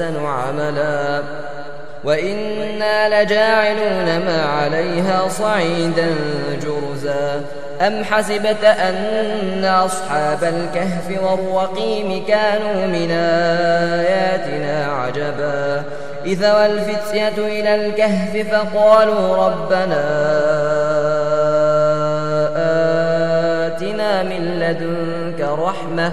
أحسن عملا. وإنا لجاعلون ما عليها صعيدا جرزا. أم حسبت أن أصحاب الكهف والرقيم كانوا من آياتنا عجبا. إذا والفتية إلى الكهف فقالوا ربنا آتنا من لدنك رحمة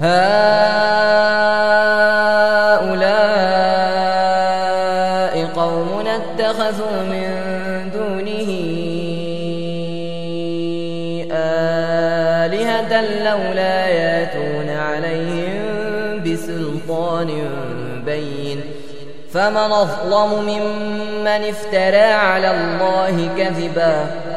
هؤلاء قوم اتخذوا من دونه آلهة لولا يأتون عليهم بسلطان بين. فمن أظلم ممن افترى على الله كذبا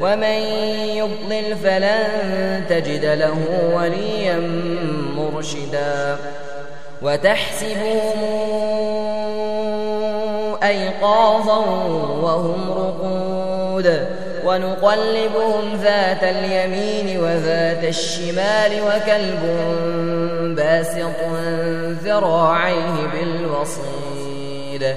ومن يضلل فلن تجد له وليا مرشدا وتحسبهم أيقاظا وهم رقود ونقلبهم ذات اليمين وذات الشمال وكلب باسط ذراعيه بالوصيد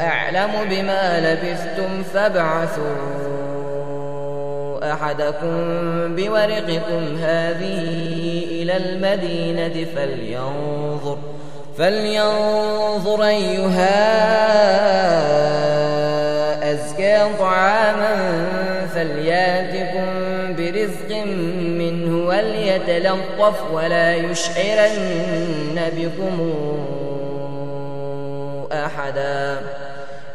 أعلم بما لبثتم فابعثوا أحدكم بورقكم هذه إلى المدينة فلينظر فلينظر أيها أزكى طعاما فلياتكم برزق منه وليتلطف ولا يشعرن بكم أحدا.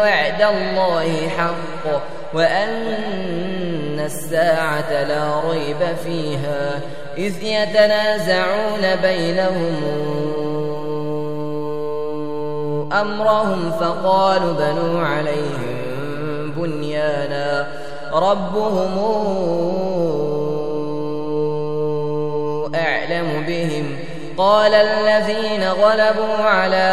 وعد الله حق وأن الساعة لا ريب فيها إذ يتنازعون بينهم أمرهم فقالوا بنوا عليهم بنيانا ربهم أعلم بهم قال الذين غلبوا على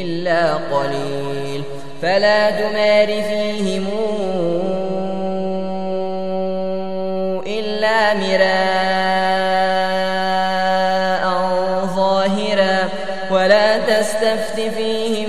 إلا قليل. فلا تمار فيهم إلا مراء ظاهرا. ولا تستفت فيهم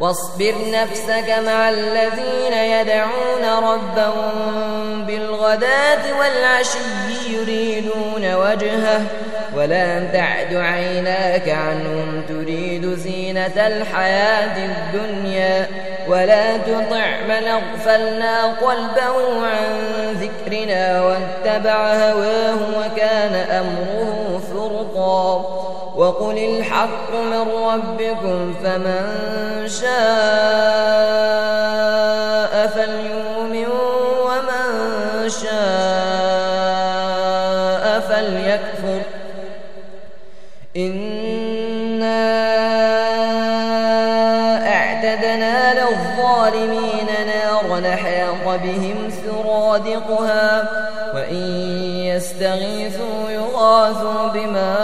واصبر نفسك مع الذين يدعون ربهم بالغداة والعشي يريدون وجهه ولا تعد عيناك عنهم تريد زينة الحياة الدنيا ولا تطع من أغفلنا قلبه عن ذكرنا واتبع هواه وكان أمره فرطا. وقل الحق من ربكم فمن شاء فليؤمن ومن شاء فليكفر. إنا أعتدنا للظالمين نارا حاق بهم سرادقها وإن يستغيثوا يغاثوا بماء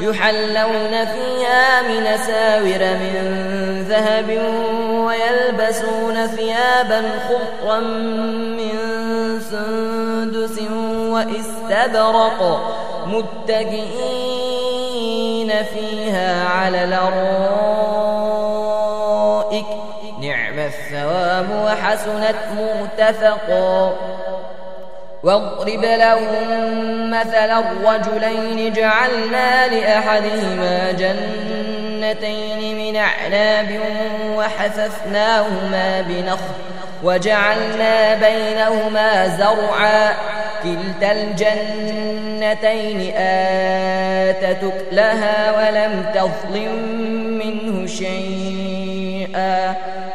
يحلون فيها من ساور من ذهب ويلبسون ثيابا خضرا من سندس واستبرق متكئين فيها على الأرائك. نعم الثواب وحسنت مرتفقا. واضرب لهم مثلا الرجلين جعلنا لأحدهما جنتين من أعناب وحففناهما بنخل وجعلنا بينهما زرعا. كلتا الجنتين آتت لها ولم تظلم منه شيئا.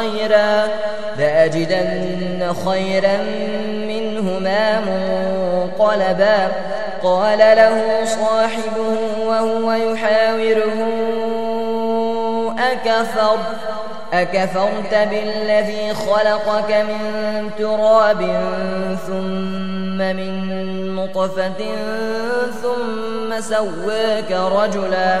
خيرا لأجدن خيرا منهما منقلبا. قال له صاحبه وهو يحاوره أكفر أكفرت بالذي خلقك من تراب ثم من نطفة ثم سواك رجلا.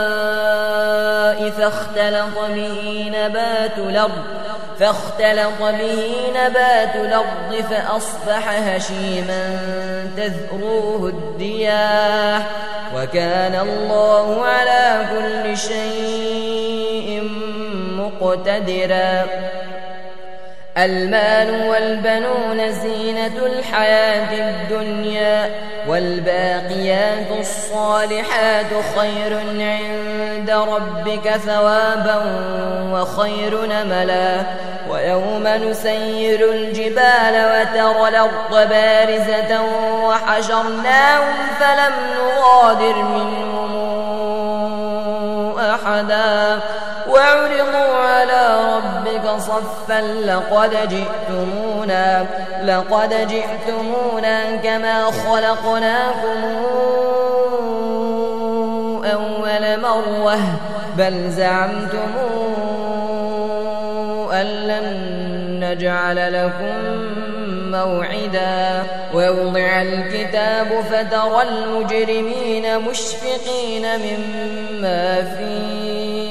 فاختلط به نبات الأرض فاختلط به نبات الأرض فأصبح هشيما تذروه الدياح وكان الله على كل شيء مقتدرا. المال والبنون زينة الحياة الدنيا والباقيات الصالحات خير عند ربك ثوابا وخير نملا ويوم نسير الجبال وترى الأرض بارزة وحشرناهم فلم نغادر منهم أحدا وعرضوا صفا لقد جئتمونا لقد جئتمونا كما خلقناكم أول مرة بل زعمتم أن لن نجعل لكم موعدا. ويوضع الكتاب فترى المجرمين مشفقين مما فيه.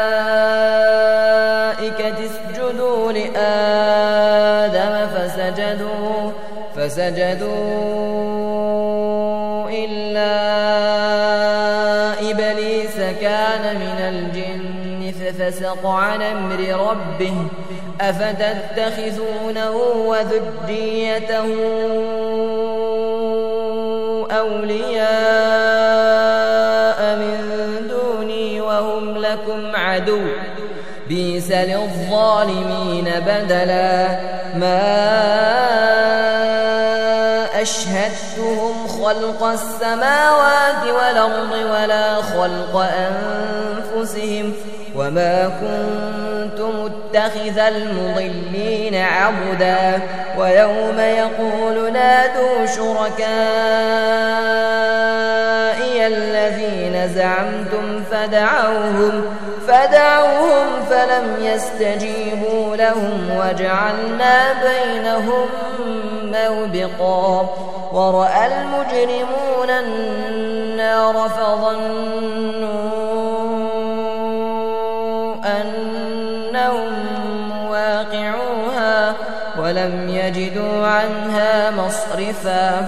فسجدوا إلا إبليس كان من الجن ففسق عن أمر ربه أفتتخذونه وذريته أولياء من دوني وهم لكم عدو بيس للظالمين بدلا ما أشهدتهم خلق السماوات والأرض ولا خلق أنفسهم وما كنت متخذ المضلين عبدا ويوم يقول نادوا شركائي الذين زعمتم فدعوهم فدعوهم فلم يستجيبوا لهم وجعلنا بينهم موبقا ورأى المجرمون النار فظنوا أنهم واقعوها ولم يجدوا عنها مصرفا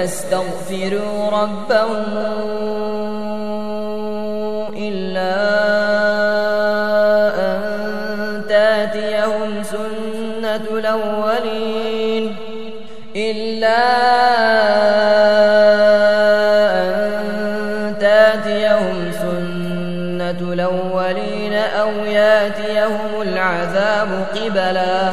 ويستغفروا ربهم إلا أن تأتيهم سنة الأولين إلا أو يأتيهم العذاب قبلا.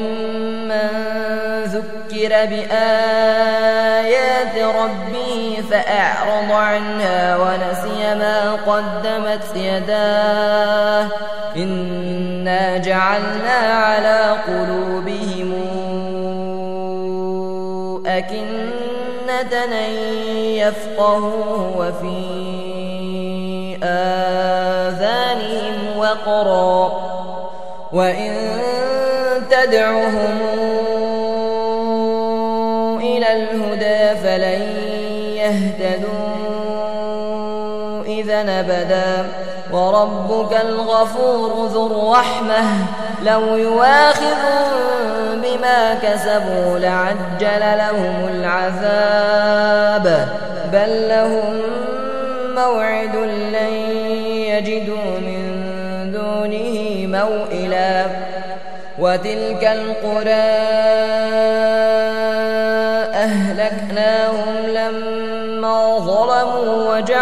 ذكر بآيات ربه فأعرض عنها ونسي ما قدمت يداه. إنا جعلنا على قلوبهم أكنة يفقهوه وفي آذانهم وقرا. وإن تدعهم فلن يهتدوا إذا أبدا وربك الغفور ذو الرحمة. لو يواخذهم بما كسبوا لعجل لهم العذاب. بل لهم موعد لن يجدوا من دونه موئلا. وتلك القرى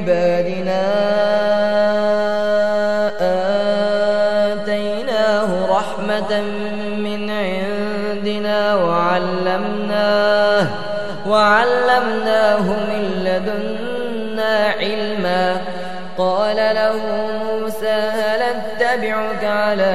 عبادنا آتيناه رحمة من عندنا وعلمناه وعلمناه من لدنا علما. قال له موسى هل أتبعك على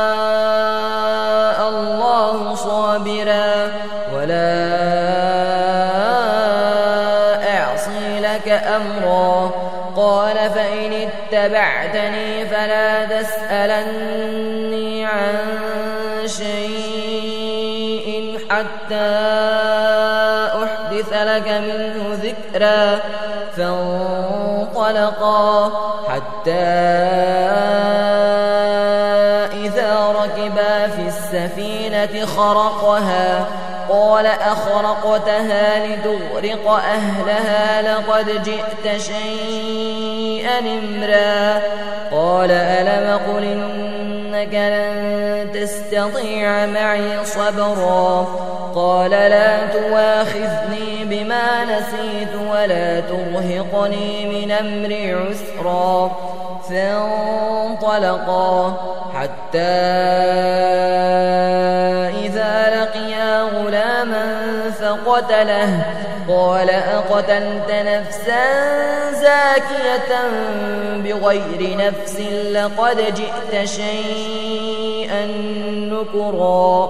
ذكرا فانطلقا حتى إذا ركبا في السفينة خرقها قال أخرقتها لتغرق أهلها لقد جئت شيئا إمرا قال ألم قل إنك لن تستطيع معي صبرا قال لا تواخذني بما نسيت ولا ترهقني من أمري عسرا فانطلقا حتى إذا لقيا غلاما فقتله قال أقتلت نفسا زاكية بغير نفس لقد جئت شيئا نكرا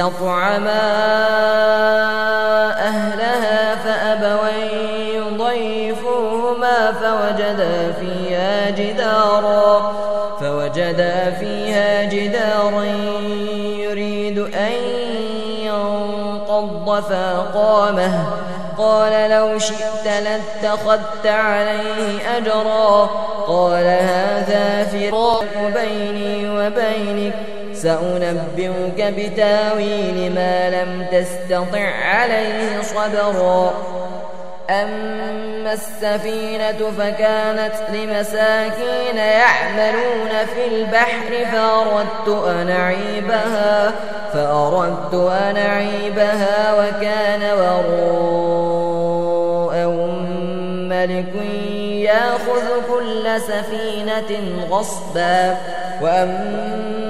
استطعما أهلها فأبوا يضيفوهما فوجدا فيها جدارا فوجدا فيها جدارا يريد أن ينقض فأقامه. قال لو شئت لاتخذت عليه أجرا. قال هذا فراق بيني وبينك. سأنبئك بتاويل ما لم تستطع عليه صبرا. أما السفينة فكانت لمساكين يعملون في البحر فأردت أن أعيبها فأردت أن أعيبها وكان وراءهم ملك يأخذ كل سفينة غصبا. وأما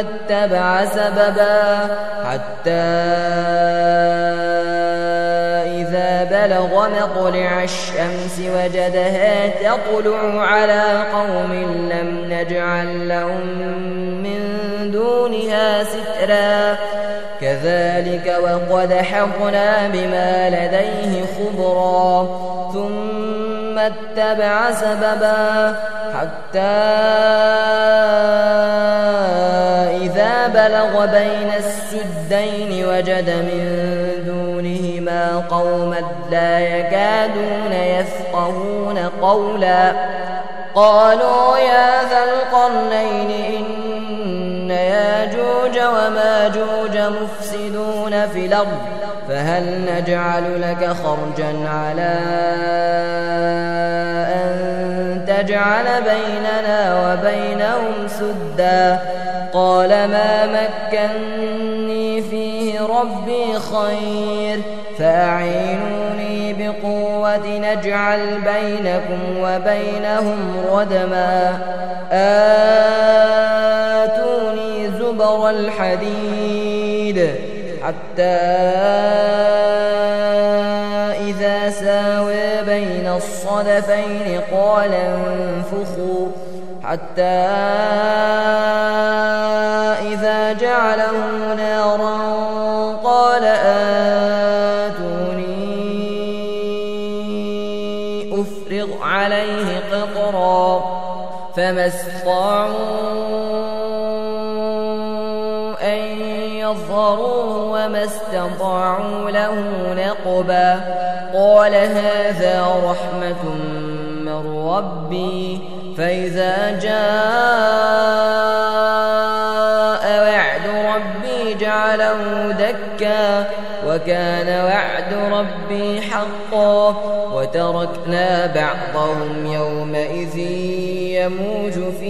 اتبع سببا حتى إذا بلغ مطلع الشمس وجدها تطلع على قوم لم نجعل لهم من دونها سترا. كذلك وقد حقنا بما لديه خبرا. ثم اتبع سببا حتى إذا بلغ بين السدين وجد من دونهما قوما لا يكادون يفقهون قولا. قالوا يا ذا القرنين إن ياجوج وماجوج مفسدون في الأرض فهل نجعل لك خرجا على أن تجعل بيننا وبينهم سدا؟ قال ما مكني فيه ربي خير فأعينوني بقوة نجعل بينكم وبينهم ردما. آتوني زبر الحديد حتى إذا ساوى بين الصدفين قال انفخوا حتى استطاعوا أن يظهروا وما استطاعوا له نقبا. قال هذا رحمة من ربي. فإذا جاء وعد ربي جعله دكا. وكان وعد ربي حقا. وتركنا بعضهم يومئذ يموج في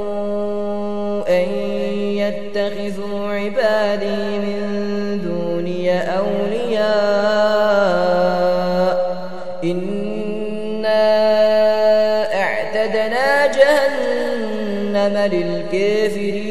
أن يتخذوا عبادي من دوني أولياء. إنا أعتدنا جهنم للكافرين.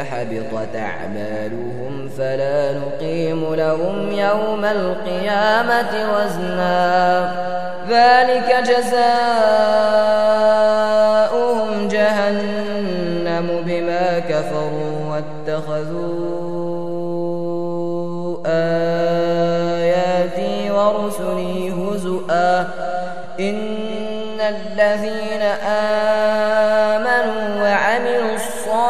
فحبطت أعمالهم فلا نقيم لهم يوم القيامة وزنا. ذلك جزاؤهم جهنم بما كفروا واتخذوا آياتي ورسلي هزؤا. إن الذين آمنوا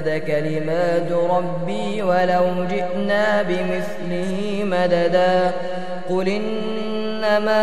كلمات ربي ولو جئنا بمثله مددا قل إنما